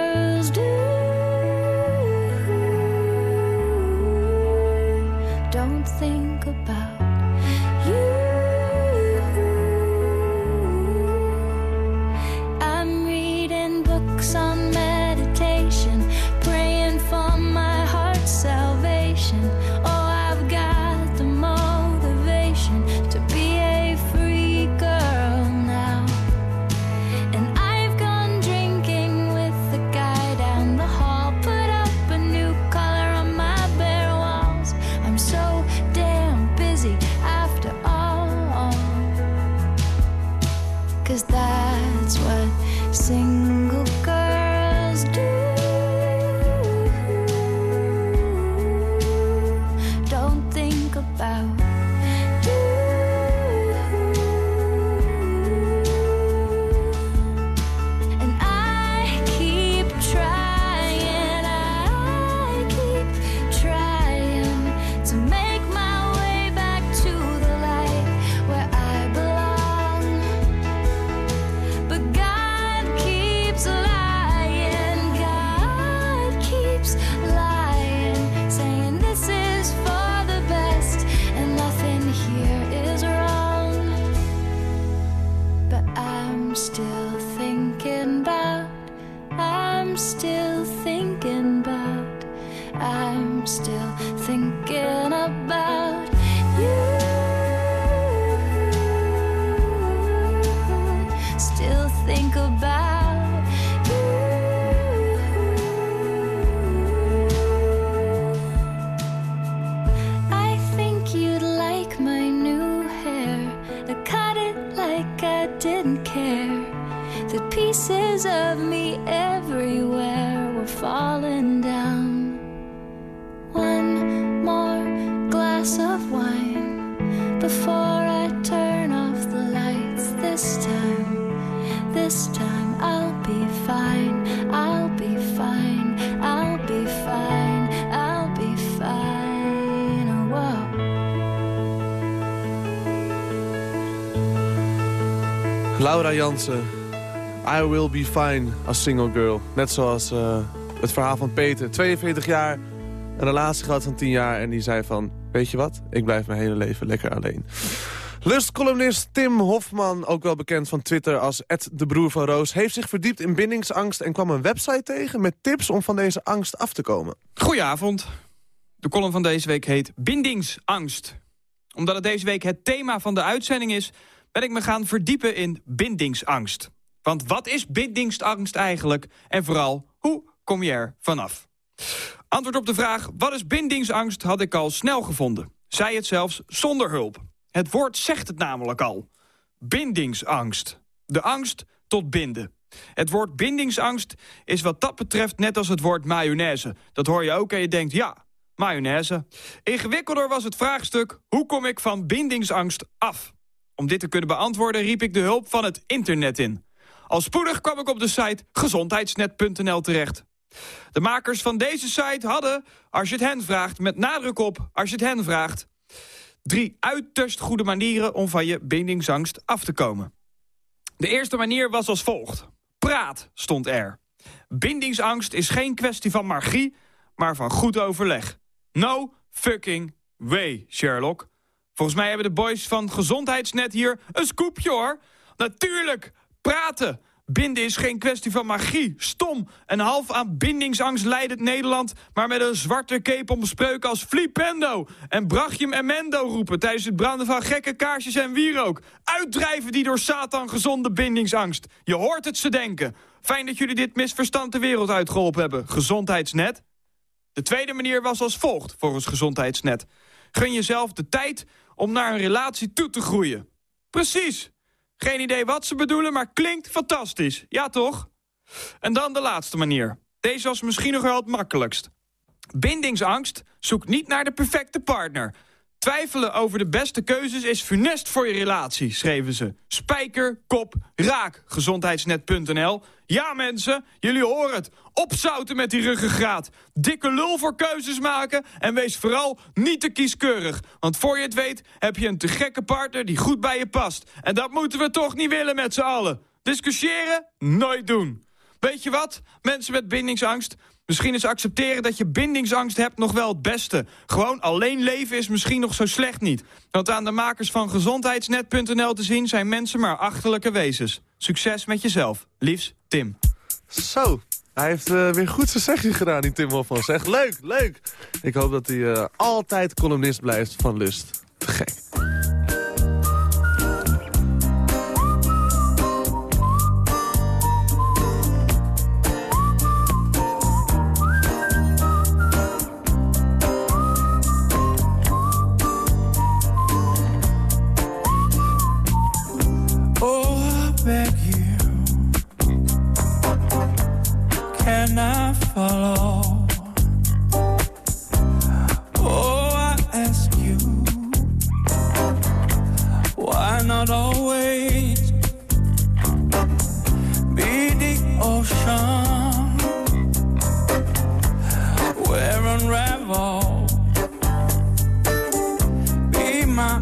out. Laura Jansen, I will be fine als single girl. Net zoals eh, het verhaal van Peter, 42 jaar, een relatie gehad van 10 jaar... en die zei van, weet je wat, ik blijf mijn hele leven lekker alleen. Lustcolumnist Tim Hofman, ook wel bekend van Twitter als de broer van Roos... heeft zich verdiept in bindingsangst en kwam een website tegen... met tips om van deze angst af te komen. Goedenavond. De column van deze week heet Bindingsangst. Omdat het deze week het thema van de uitzending is... ben ik me gaan verdiepen in bindingsangst. Want wat is bindingsangst eigenlijk? En vooral, hoe kom je er vanaf? Antwoord op de vraag, wat is bindingsangst, had ik al snel gevonden. Zij het zelfs zonder hulp. Het woord zegt het namelijk al. Bindingsangst. De angst tot binden. Het woord bindingsangst is wat dat betreft net als het woord mayonaise. Dat hoor je ook en je denkt, ja, mayonaise. Ingewikkelder was het vraagstuk, hoe kom ik van bindingsangst af? Om dit te kunnen beantwoorden riep ik de hulp van het internet in. Al spoedig kwam ik op de site gezondheidsnet.nl terecht. De makers van deze site hadden, als je het hen vraagt, met nadruk op als je het hen vraagt, drie uiterst goede manieren om van je bindingsangst af te komen. De eerste manier was als volgt. Praat stond er. Bindingsangst is geen kwestie van magie, maar van goed overleg. No fucking way, Sherlock. Volgens mij hebben de boys van Gezondheidsnet hier een scoopje hoor. Natuurlijk, praten. Binden is geen kwestie van magie. Stom. En half aan bindingsangst leidend Nederland... maar met een zwarte cape om spreuken als flipendo... en Brachium Emendo roepen tijdens het branden van gekke kaarsjes en wierook. Uitdrijven die door Satan gezonde bindingsangst. Je hoort het ze denken. Fijn dat jullie dit misverstand de wereld uitgeholpen hebben. Gezondheidsnet. De tweede manier was als volgt, volgens Gezondheidsnet. Gun jezelf de tijd om naar een relatie toe te groeien. Precies. Geen idee wat ze bedoelen, maar klinkt fantastisch. Ja, toch? En dan de laatste manier. Deze was misschien nog wel het makkelijkst. Bindingsangst zoekt niet naar de perfecte partner. Twijfelen over de beste keuzes is funest voor je relatie, schreven ze. Spijker, kop, raak, gezondheidsnet.nl. Ja mensen, jullie horen het. Opzouten met die ruggengraat. Dikke lul voor keuzes maken en wees vooral niet te kieskeurig. Want voor je het weet heb je een te gekke partner die goed bij je past. En dat moeten we toch niet willen met z'n allen. Discussiëren? Nooit doen. Weet je wat, mensen met bindingsangst? Misschien is accepteren dat je bindingsangst hebt nog wel het beste. Gewoon alleen leven is misschien nog zo slecht niet. Want aan de makers van gezondheidsnet.nl te zien... zijn mensen maar achterlijke wezens. Succes met jezelf. Liefs, Tim. Zo, hij heeft eh, weer goed zijn zegje gedaan, die Tim Hofman. Echt leuk, leuk. Ik hoop dat hij eh, altijd columnist blijft van Lust. Te gek. Oh, I ask you, why not always be the ocean where unravel be my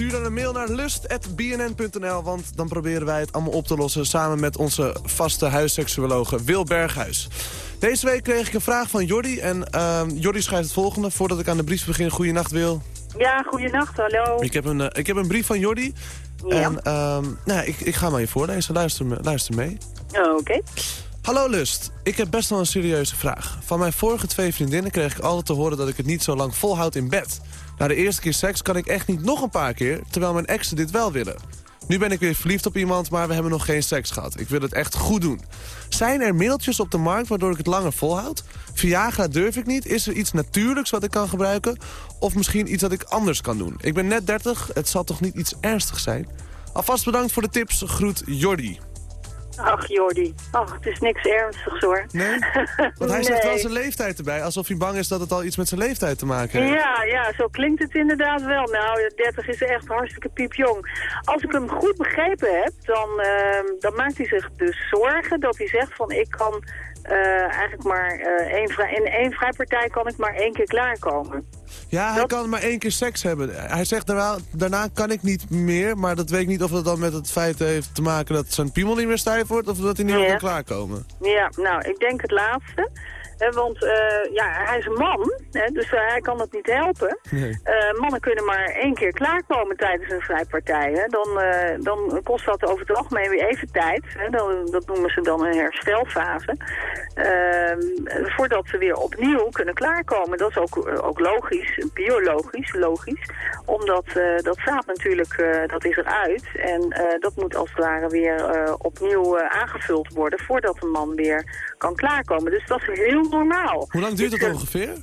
Stuur dan een mail naar lust.bnn.nl, want dan proberen wij het allemaal op te lossen... samen met onze vaste huisseksuologe Wil Berghuis. Deze week kreeg ik een vraag van Jordi en ehm Jordi schrijft het volgende... voordat ik aan de brief begin. Goeienacht, Wil. Ja, goeienacht, hallo. Ik heb een, eh, ik heb een brief van Jordi. En ehm, nou, ik, ik ga maar je voorlezen. Luister, me- luister mee. Oh, Oké. Hallo Lust, ik heb best wel een serieuze vraag. Van mijn vorige twee vriendinnen kreeg ik altijd te horen dat ik het niet zo lang volhoud in bed. Na de eerste keer seks kan ik echt niet nog een paar keer, terwijl mijn exen dit wel willen. Nu ben ik weer verliefd op iemand, maar we hebben nog geen seks gehad. Ik wil het echt goed doen. Zijn er middeltjes op de markt waardoor ik het langer volhoud? Viagra durf ik niet. Is er iets natuurlijks wat ik kan gebruiken? Of misschien iets dat ik anders kan doen? Ik ben net 30, het zal toch niet iets ernstigs zijn? Alvast bedankt voor de tips. Groet Jordi. Ach, Jordi. Ach, het is niks ernstigs hoor. Nee? Want hij zegt Nee. wel zijn leeftijd erbij, alsof hij bang is dat het al iets met zijn leeftijd te maken heeft. Ja, ja, zo klinkt het inderdaad wel. Nou, 30 is echt hartstikke piepjong. Als ik hem goed begrepen heb, dan, ehm, dan maakt hij zich dus zorgen dat hij zegt van ik kan eh, eigenlijk maar eh, één vrij, in één vrijpartij kan ik maar één keer klaarkomen. Ja, hij kan maar één keer seks hebben. Hij zegt daarna, daarna kan ik niet meer, maar dat weet ik niet of dat dan met het feit heeft te maken dat zijn piemel niet meer stijf wordt of dat hij niet meer kan klaarkomen. Ja, nou, ik denk het laatste. Want eh, ja, hij is een man, hè, dus eh, hij kan het niet helpen. Nee. Eh, mannen kunnen maar één keer klaarkomen tijdens een vrijpartij. Hè. Dan, dan kost dat over het algemeen weer even tijd. Dan, dat noemen ze dan een herstelfase. Ehm, voordat ze weer opnieuw kunnen klaarkomen. Dat is ook, ook logisch, biologisch, logisch. Omdat eh, dat zaad natuurlijk, eh, dat is eruit. En eh, dat moet als het ware weer opnieuw aangevuld worden... voordat een man weer kan klaarkomen. Dus dat is heel normaal. Hoe lang duurt Dus, eh, ongeveer?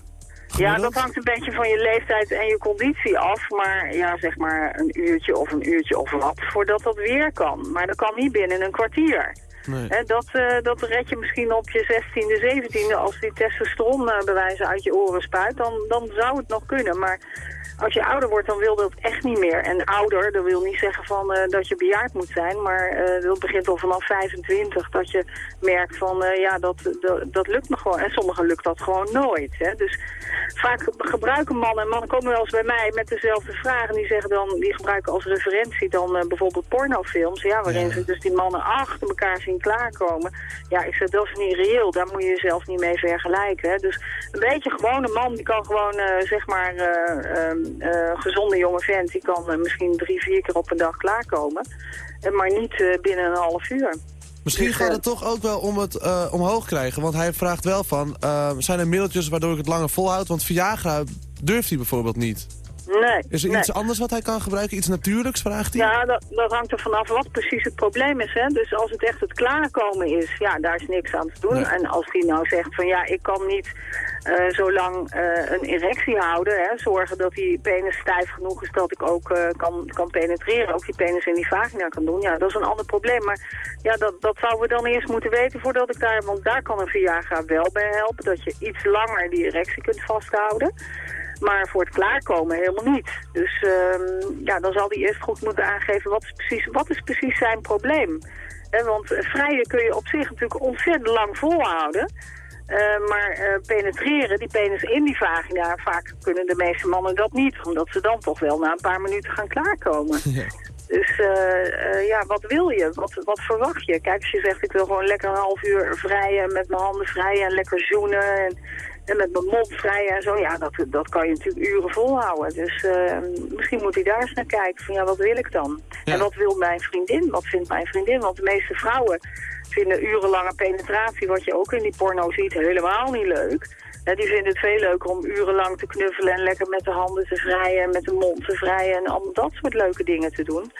ja, dat hangt een beetje van je leeftijd en je conditie af. Maar ja, zeg maar een uurtje of een uurtje of wat, voordat dat weer kan. Maar dat kan niet binnen een kwartier. Nee. Dat, eh, dat red je misschien op je 16e, 17e als die testosteron eh, bewijzen uit je oren spuit. Dan, dan zou het nog kunnen. Maar als je ouder wordt, dan wil dat echt niet meer. En ouder, dat wil niet zeggen van, eh, dat je bejaard moet zijn. Maar eh, dat begint al vanaf 25. Dat je merkt van, eh, ja, dat, dat, dat lukt me gewoon. En sommigen lukt dat gewoon nooit. Hè. Dus vaak gebruiken mannen, en mannen komen wel eens bij mij met dezelfde vragen. Die zeggen dan, die gebruiken als referentie dan bijvoorbeeld pornofilms. Ja, waarin ze dus die mannen achter elkaar zien klaarkomen. Ja, ik zeg, dat is niet reëel. Daar moet je jezelf niet mee vergelijken. Hè. Dus een beetje gewone man, die kan gewoon, zeg maar, eh, ehm, eh, gezonde jonge vent, die kan eh, misschien drie, vier keer op een dag klaarkomen. Eh, maar niet binnen een half uur. Misschien Dus, gaat het toch ook wel om het omhoog krijgen. Want hij vraagt wel van, zijn er middeltjes waardoor ik het langer volhoud? Want Viagra durft hij bijvoorbeeld niet. Nee. Is er nee. iets anders wat hij kan gebruiken? Iets natuurlijks, vraagt hij? Ja, dat, dat hangt er vanaf wat precies het probleem is. Hè? Dus als het echt het klaarkomen is, ja, daar is niks aan te doen. Nee. En als hij nou zegt van ja, ik kan niet eh, zo lang eh, een erectie houden. Hè? Zorgen dat die penis stijf genoeg is dat ik ook eh, kan, kan penetreren. Ook die penis in die vagina kan doen. Ja, dat is een ander probleem. Maar ja, dat, dat zouden we dan eerst moeten weten voordat ik daar... Want daar kan een Viagra wel bij helpen. Dat je iets langer die erectie kunt vasthouden. Maar voor het klaarkomen helemaal niet. Dus ehm, ja, dan zal hij eerst goed moeten aangeven wat is precies, wat is precies zijn probleem. Hè, want eh, vrijen kun je op zich natuurlijk ontzettend lang volhouden. Eh, maar eh, penetreren, die penis in die vagina, vaak kunnen de meeste mannen dat niet. Omdat ze dan toch wel na een paar minuten gaan klaarkomen. Dus eh, eh, ja, wat wil je? Wat, wat verwacht je? Kijk, als je zegt ik wil gewoon lekker een half uur vrijen, met mijn handen vrijen en lekker zoenen en, en met mijn mond vrijen en zo. Ja, dat, dat kan je natuurlijk uren volhouden. Dus eh, misschien moet hij daar eens naar kijken van ja, wat wil ik dan? En wat wil mijn vriendin? Wat vindt mijn vriendin? Want de meeste vrouwen vinden urenlange penetratie, wat je ook in die porno ziet, helemaal niet leuk. Die vinden het veel leuker om urenlang te knuffelen en lekker met de handen te vrijen en met de mond te vrijen en allemaal dat soort leuke dingen te doen.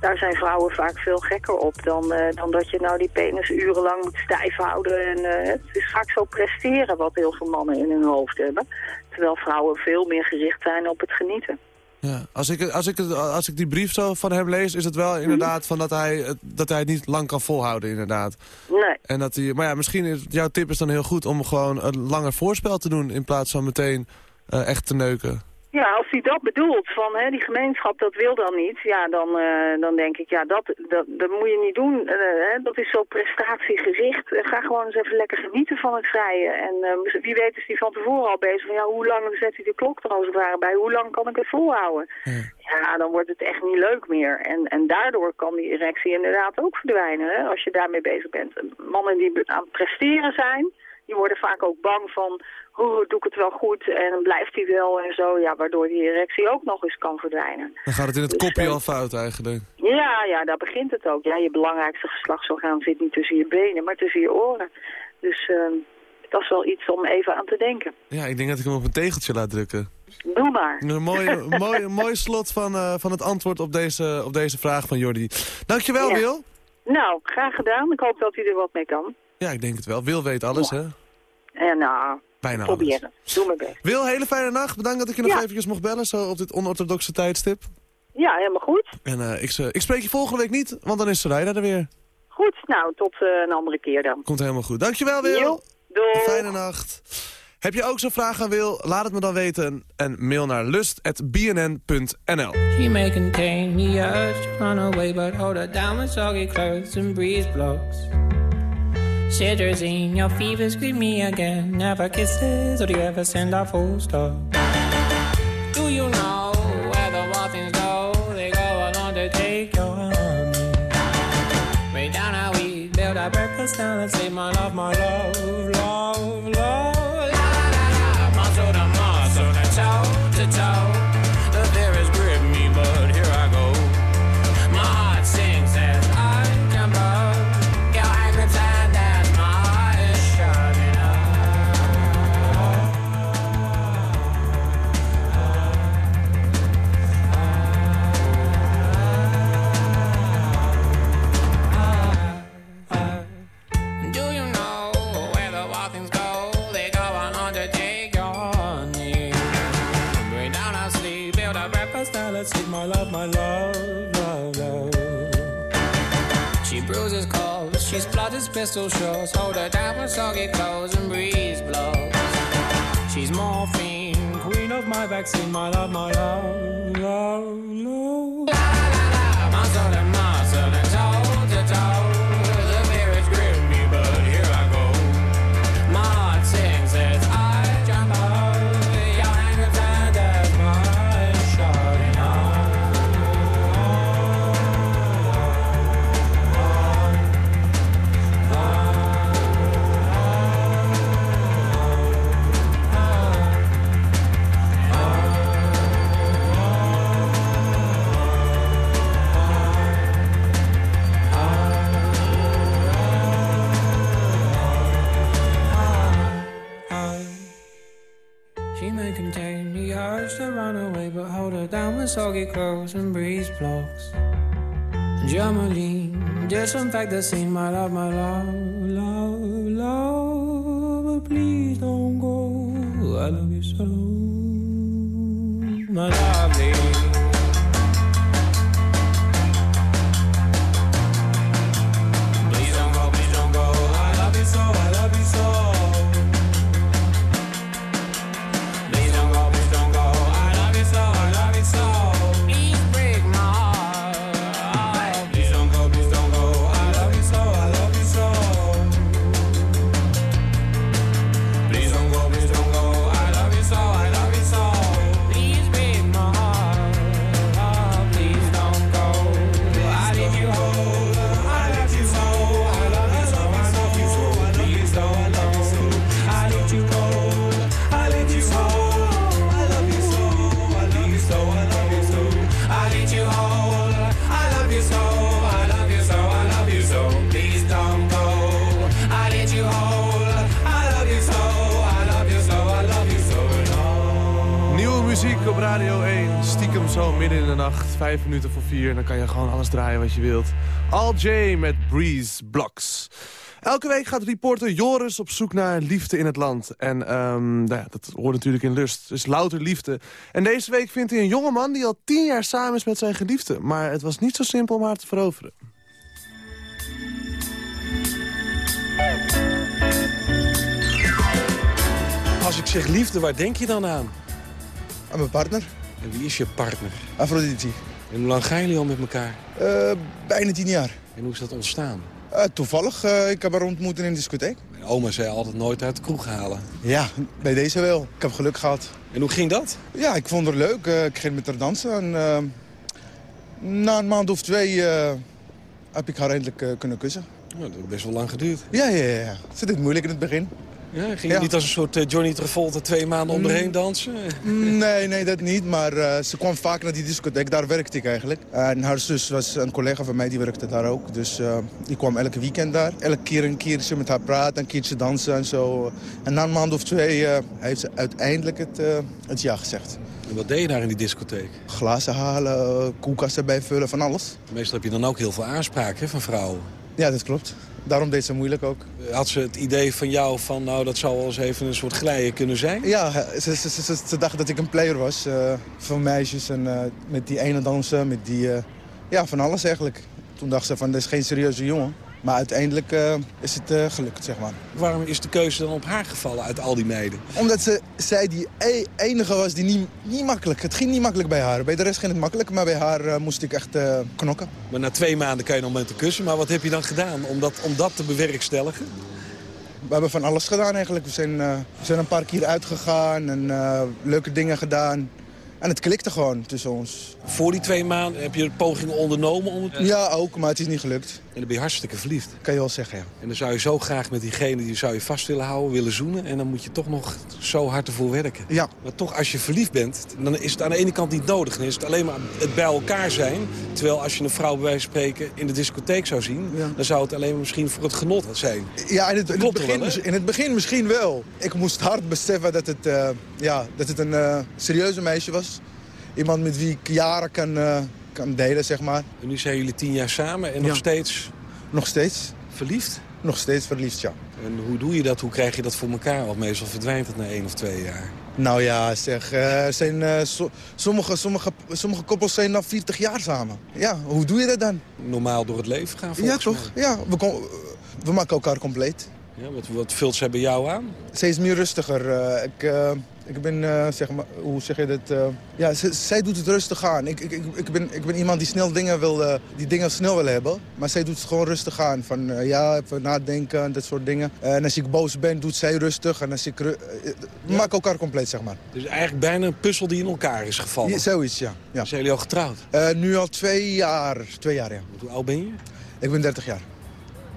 Daar zijn vrouwen vaak veel gekker op dan, eh, dan dat je nou die penis urenlang moet stijf houden. En, eh, het is vaak zo presteren wat heel veel mannen in hun hoofd hebben. Terwijl vrouwen veel meer gericht zijn op het genieten. Ja, als ik, als, ik, als ik die brief zo van hem lees, is het wel inderdaad van dat hij, het- dat hij het niet lang kan volhouden, inderdaad. Nee. En dat hij, maar ja, misschien is jouw tip is dan heel goed om gewoon een langer voorspel te doen in plaats van meteen eh, echt te neuken. Ja, als hij dat bedoelt, van hè, die gemeenschap dat wil dan niet, ja, dan, eh, dan denk ik, ja, dat, dat, dat moet je niet doen. Eh, hè, dat is zo prestatiegericht. Eh, ga gewoon eens even lekker genieten van het vrijen. En eh, wie weet is die van tevoren al bezig van, ja, hoe lang zet hij de klok er als het ware bij? Hoe lang kan ik het volhouden? Ja, dan wordt het echt niet leuk meer. En, en daardoor kan die erectie inderdaad ook verdwijnen, hè, als je daarmee bezig bent. Mannen die aan het presteren zijn, die worden vaak ook bang van, oh, doe ik het wel goed en blijft hij wel en zo. Ja, waardoor die erectie ook nog eens kan verdwijnen. Dan gaat het in het kopje al fout eigenlijk. Ja, ja, daar begint het ook. Ja, je belangrijkste geslachtsorgaan zit niet tussen je benen, maar tussen je oren. Dus eh, dat is wel iets om even aan te denken. Ja, ik denk dat ik hem op een tegeltje laat drukken. Doe maar. Een mooi, mooi, mooi slot van, eh, van het antwoord op deze, op deze vraag van Jordi. Dankjewel, Ja. Wil. Nou, graag gedaan. Ik hoop dat u er wat mee kan. Ja, ik denk het wel. Wil weet alles, hè? En nou, Bijna alles. proberen. Doe mijn best. Wil, hele fijne nacht. Bedankt dat ik je nog Ja. eventjes mocht bellen, zo op dit onorthodoxe tijdstip. Ja, helemaal goed. En eh, ik, eh, ik spreek je volgende week niet, want dan is Soraya er weer. Goed, nou, tot eh, een andere keer dan. Komt helemaal goed. Dankjewel, Wil. Jo, doei. Fijne nacht. Heb je ook zo'n vraag aan Wil? Laat het me dan weten. En mail naar lust.bnn.nl She may contain the urge to run away, but hold her down with soggy clothes and breeze blocks. Cetirizine, your fever's greet me again. Never kisses, or do you ever send a full stop? Do you know where the wild things go? They go along to take your honey. Way down how we build our breakfast down and say, my love, my love, eat my love, my love, love, love. She bruises calls, she splutters pistol shots. Hold her down with soggy clothes and breeze blows. She's morphine, queen of my vaccine, my love, my love, love, love. Soggy clothes and breeze blocks. Germaline, disinfect the scene, my love, my love, love, love. But please don't go. I love you so, my lovely. Vijf minuten voor vier. Dan kan je gewoon alles draaien wat je wilt. Al J met Breeze Blocks. Elke week gaat reporter Joris op zoek naar liefde in het land. En ehm, nou ja, dat hoort natuurlijk in lust. Het is louter liefde. En deze week vindt hij een jongeman die al tien jaar samen is met zijn geliefde. Maar het was niet zo simpel om haar te veroveren. Als ik zeg liefde, waar denk je dan aan? aan mijn partner. En wie is je partner? Afroditi. En hoe lang gaan jullie al met elkaar? Eh, bijna tien jaar. En hoe is dat ontstaan? Eh, toevallig, eh, ik heb haar ontmoet in een discotheek. Mijn oma zei altijd nooit uit de kroeg halen. Ja, bij deze wel. Ik heb geluk gehad. En hoe ging dat? Ja, ik vond haar leuk. Ik ging met haar dansen. En, na een maand of twee heb ik haar eindelijk kunnen kussen. Nou, dat heeft best wel lang geduurd. Ja, ja, ja. ja. Ze deed moeilijk in het begin. Ja, ging je niet als een soort eh, Johnny Travolta twee maanden om Mm. erheen dansen? Nee, nee, dat niet. Maar eh, ze kwam vaak naar die discotheek. Daar werkte ik eigenlijk. En haar zus was een collega van mij, die werkte daar ook. Dus eh, die kwam elke weekend daar. Elke keer een keertje met haar praten, een keertje dansen en zo. En na een maand of twee eh, heeft ze uiteindelijk het, eh, het ja gezegd. En wat deed je daar in die discotheek? Glazen halen, koelkasten bijvullen, van alles. Meestal heb je dan ook heel veel aanspraak hè, van vrouwen. Ja, dat klopt. Daarom deed ze moeilijk ook. Had ze het idee van jou van, nou, dat zou wel eens even een soort glijen kunnen zijn? Ja, ze, ze, ze, ze- ze dacht dat ik een player was eh van meisjes. En eh, met die ene dansen, met die... eh, ja, van alles eigenlijk. Toen dacht ze van, dat is geen serieuze jongen. Maar uiteindelijk eh, is het eh, gelukt, zeg maar. Waarom is de keuze dan op haar gevallen uit al die meiden? Omdat ze, zij die e- enige was die niet, niet makkelijk... Het ging niet makkelijk bij haar. Bij de rest ging het makkelijk, maar bij haar eh, moest ik echt knokken. Maar na twee maanden kan je nog met te kussen. Maar wat heb je dan gedaan om dat, om dat te bewerkstelligen? We hebben van alles gedaan eigenlijk. We zijn, we zijn een paar keer uitgegaan en leuke dingen gedaan. En het klikte gewoon tussen ons. Voor die twee maanden heb je pogingen ondernomen om het... Ja, ook, maar het is niet gelukt. En dan ben je hartstikke verliefd. Kan je wel zeggen, ja. En dan zou je zo graag met diegene die zou je vast willen houden, willen zoenen. En dan moet je toch nog zo hard ervoor werken. Ja. Maar toch, als je verliefd bent, dan is het aan de ene kant niet nodig. Dan is het alleen maar het bij elkaar zijn. Terwijl als je een vrouw bij wijze van spreken in de discotheek zou zien... dan zou het alleen maar misschien voor het genot zijn. Ja, in het, in het, begin, wel, in het begin misschien wel. Ik moest hard beseffen dat het, eh, ja, dat het een eh, serieuze meisje was. Iemand met wie ik jaren kan, eh, kan delen, zeg maar. En nu zijn jullie tien jaar samen en nog steeds Nog steeds. verliefd? Nog steeds verliefd, ja. En hoe doe je dat? Hoe krijg je dat voor elkaar? Want meestal verdwijnt het na één of twee jaar. Nou ja, zeg, eh, zijn, eh, so- sommige, sommige, sommige koppels zijn al 40 jaar samen. Ja, hoe doe je dat dan? Normaal door het leven gaan Ja, toch? Ja, we, kom- we maken elkaar compleet. Ja, wat, wat vult zij bij jou aan? Zij is meer rustiger. ik, ik ben, eh, zeg maar, hoe zeg je dat? eh, ja, zij doet het rustig aan. Ik, ik, ik, ben, ik ben iemand die snel dingen wil, eh, die dingen snel wil hebben. Maar zij doet het gewoon rustig aan. Van ja, even nadenken en dat soort dingen. en als ik boos ben, doet zij rustig. En als ik, ru- maken elkaar compleet, zeg maar. Dus eigenlijk bijna een puzzel die in elkaar is gevallen. Ja, zoiets, ja. ja. Zijn jullie al getrouwd? Nu al twee jaar. Twee jaar, ja. Hoe oud ben je? Ik ben 30 jaar.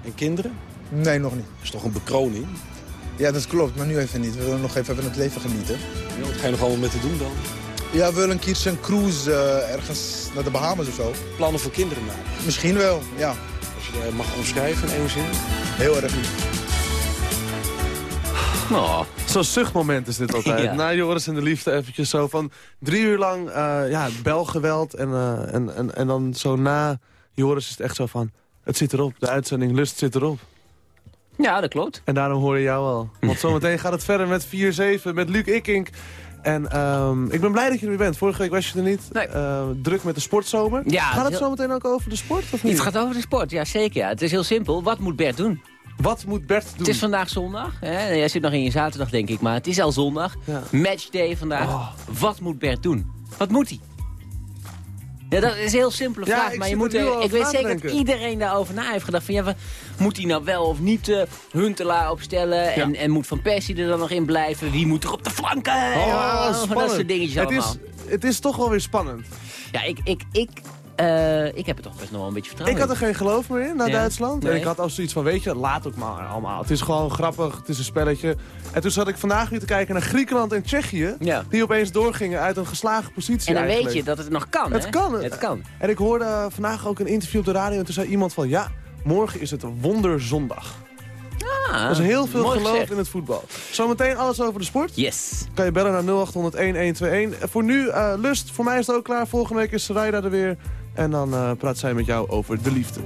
En kinderen? Nee, nog niet. Dat is toch een bekroning? Ja, dat klopt. Maar nu even niet. We willen nog even van het leven genieten. Ja, wat ga je nog allemaal met te doen dan? Ja, we willen een keertje een cruise eh, ergens naar de Bahamas of zo. Plannen voor kinderen maken? Misschien wel, ja. Als je dat mag omschrijven in één zin. Heel erg lief. Oh, Zo'n zuchtmoment is dit altijd. Ja. Na Joris en de Liefde eventjes zo van drie uur lang eh, ja, belgeweld. En, eh, en, en, en dan zo na Joris is het echt zo van... Het zit erop, de uitzending Lust zit erop. Ja, dat klopt. En daarom hoor je jou al. Want zometeen gaat het verder met 4-7 met Luc Ikink. En ehm, ik ben blij dat je er weer bent. Vorige week was je er niet. Eh, druk met de sportzomer. Ja, gaat het zometeen ook over de sport? Of niet? Het gaat over de sport, ja zeker. Ja. Het is heel simpel. Wat moet Bert doen? Wat moet Bert doen? Het is vandaag zondag. Hè? Jij zit nog in je zaterdag, denk ik. Maar het is al zondag. Matchday vandaag. Oh. Wat moet Bert doen? Wat moet hij? Ja, dat is een heel simpele Ja, vraag. ik maar je moet, er ik weet zeker dat iedereen daarover na heeft gedacht. Van, ja, moet hij nou wel of niet eh, Huntelaar opstellen? En, en moet Van Persie er dan nog in blijven? Wie moet er op de flanken? Oh, dat soort dingetjes het, allemaal. is, het is toch wel weer spannend. Ja, ik, ik, ik, eh, ik heb er toch best nog wel een beetje vertrouwen Ik had er geen geloof meer in naar Ja? Duitsland. En Nee. ik had al zoiets van, weet je, laat ook maar allemaal. Het is gewoon grappig, het is een spelletje. En toen zat ik vandaag weer te kijken naar Griekenland en Tsjechië. Die opeens doorgingen uit een geslagen positie En dan weet je dat het nog kan, Het hè? kan. Het kan. En ik hoorde eh, vandaag ook een interview op de radio en toen zei iemand van... ja, morgen is het wonderzondag. Ah, er is heel veel geloof gezegd. in het voetbal. Zometeen alles over de sport. Yes. Kan je bellen naar 0800-1121. Voor nu, eh, Lust, voor mij is het ook klaar. Volgende week is Sarayda er weer. En dan eh, praat zij met jou over de liefde.